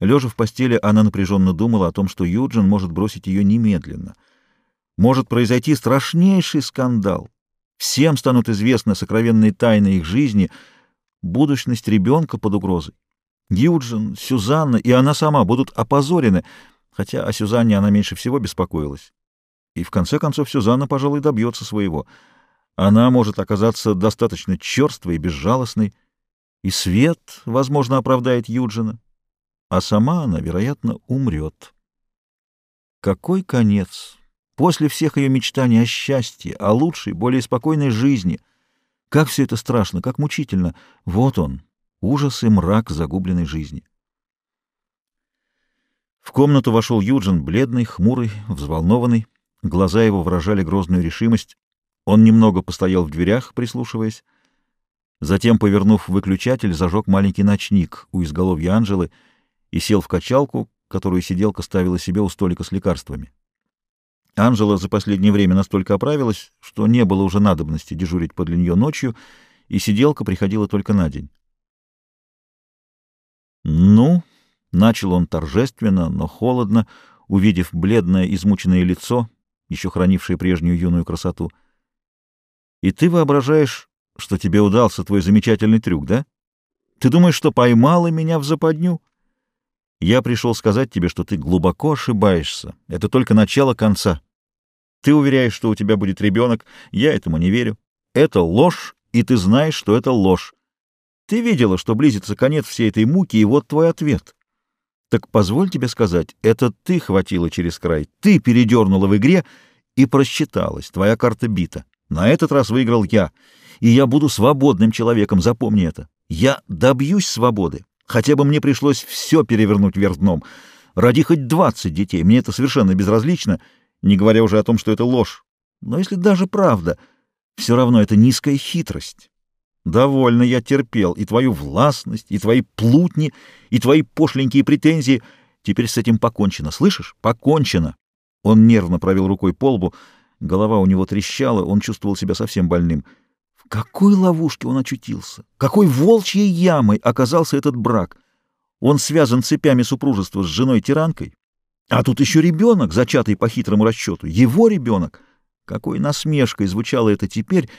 Лежа в постели, она напряженно думала о том, что Юджин может бросить ее немедленно. Может произойти страшнейший скандал. Всем станут известны сокровенные тайны их жизни, будущность ребенка под угрозой. Юджин, Сюзанна и она сама будут опозорены, хотя о Сюзанне она меньше всего беспокоилась. И в конце концов Сюзанна, пожалуй, добьется своего. Она может оказаться достаточно черствой и безжалостной, и свет, возможно, оправдает Юджина, а сама она, вероятно, умрет. Какой конец! После всех ее мечтаний о счастье, о лучшей, более спокойной жизни. Как все это страшно, как мучительно. Вот он, ужас и мрак загубленной жизни. В комнату вошел Юджин, бледный, хмурый, взволнованный. Глаза его выражали грозную решимость. Он немного постоял в дверях, прислушиваясь. Затем, повернув выключатель, зажег маленький ночник у изголовья Анжелы и сел в качалку, которую сиделка ставила себе у столика с лекарствами. Анжела за последнее время настолько оправилась, что не было уже надобности дежурить подле нее ночью, и сиделка приходила только на день. «Ну», — начал он торжественно, но холодно, увидев бледное, измученное лицо, еще хранившее прежнюю юную красоту. «И ты воображаешь, что тебе удался твой замечательный трюк, да? Ты думаешь, что поймала меня в западню? Я пришел сказать тебе, что ты глубоко ошибаешься. Это только начало конца. Ты уверяешь, что у тебя будет ребенок. Я этому не верю. Это ложь, и ты знаешь, что это ложь. Ты видела, что близится конец всей этой муки, и вот твой ответ. Так позволь тебе сказать, это ты хватила через край, ты передернула в игре и просчиталась, твоя карта бита. На этот раз выиграл я — и я буду свободным человеком, запомни это. Я добьюсь свободы, хотя бы мне пришлось все перевернуть вверх дном. Ради хоть двадцать детей, мне это совершенно безразлично, не говоря уже о том, что это ложь. Но если даже правда, все равно это низкая хитрость. Довольно я терпел и твою властность, и твои плутни, и твои пошленькие претензии. Теперь с этим покончено, слышишь? Покончено. Он нервно провел рукой по лбу, голова у него трещала, он чувствовал себя совсем больным — какой ловушке он очутился? Какой волчьей ямой оказался этот брак? Он связан цепями супружества с женой-тиранкой, а тут еще ребенок, зачатый по хитрому расчету. Его ребенок. Какой насмешкой звучало это теперь.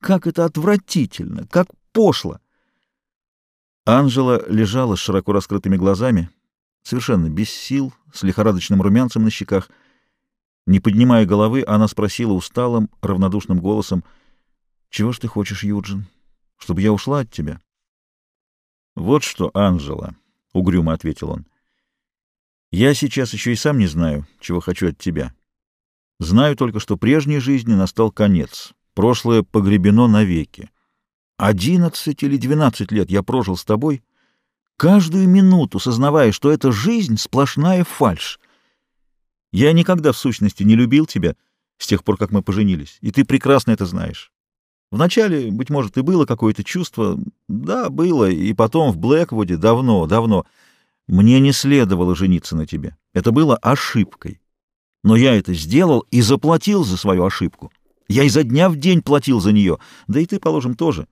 Как это отвратительно, как пошло. Анжела лежала с широко раскрытыми глазами, совершенно без сил, с лихорадочным румянцем на щеках. Не поднимая головы, она спросила усталым, равнодушным голосом — чего ж ты хочешь, Юджин? Чтобы я ушла от тебя? Вот что, Анжела, — угрюмо ответил он. Я сейчас еще и сам не знаю, чего хочу от тебя. Знаю только, что прежней жизни настал конец. Прошлое погребено навеки. Одиннадцать или двенадцать лет я прожил с тобой, каждую минуту сознавая, что эта жизнь — сплошная фальшь. Я никогда, в сущности, не любил тебя с тех пор, как мы поженились, и ты прекрасно это знаешь. Вначале, быть может, и было какое-то чувство. Да, было, и потом в Блэквуде давно, давно. Мне не следовало жениться на тебе. Это было ошибкой. Но я это сделал и заплатил за свою ошибку. Я изо дня в день платил за нее. Да и ты, положим, тоже.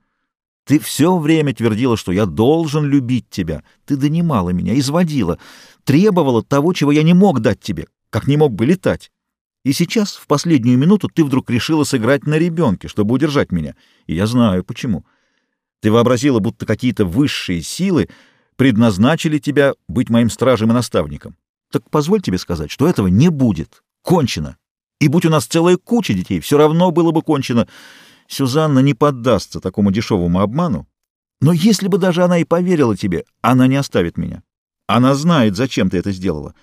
Ты все время твердила, что я должен любить тебя. Ты донимала меня, изводила, требовала того, чего я не мог дать тебе, как не мог бы летать. И сейчас, в последнюю минуту, ты вдруг решила сыграть на ребенке, чтобы удержать меня. И я знаю, почему. Ты вообразила, будто какие-то высшие силы предназначили тебя быть моим стражем и наставником. Так позволь тебе сказать, что этого не будет. Кончено. И будь у нас целая куча детей, все равно было бы кончено. Сюзанна не поддастся такому дешевому обману. Но если бы даже она и поверила тебе, она не оставит меня. Она знает, зачем ты это сделала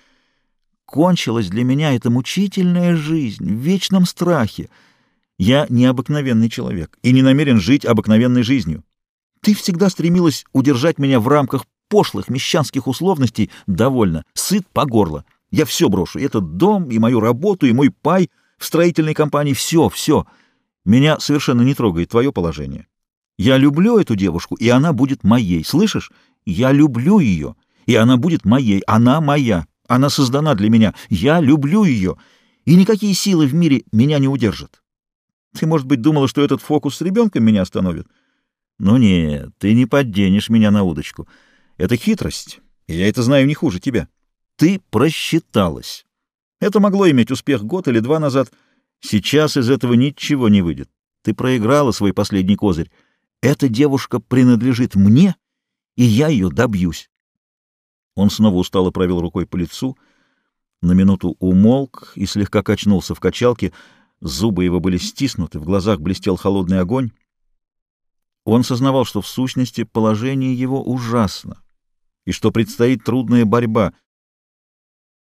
кончилась для меня эта мучительная жизнь в вечном страхе. Я необыкновенный человек и не намерен жить обыкновенной жизнью. Ты всегда стремилась удержать меня в рамках пошлых мещанских условностей довольно, сыт по горло. Я все брошу, этот дом, и мою работу, и мой пай в строительной компании, все, все. Меня совершенно не трогает твое положение. Я люблю эту девушку, и она будет моей, слышишь? Я люблю ее, и она будет моей, она моя. Она создана для меня. Я люблю ее, и никакие силы в мире меня не удержат. Ты, может быть, думала, что этот фокус с ребенком меня остановит? Но нет, ты не подденешь меня на удочку. Это хитрость, И я это знаю не хуже тебя. Ты просчиталась. Это могло иметь успех год или два назад. Сейчас из этого ничего не выйдет. Ты проиграла свой последний козырь. Эта девушка принадлежит мне, и я ее добьюсь. Он снова устало провел рукой по лицу, на минуту умолк и слегка качнулся в качалке. Зубы его были стиснуты, в глазах блестел холодный огонь. Он сознавал, что в сущности положение его ужасно, и что предстоит трудная борьба.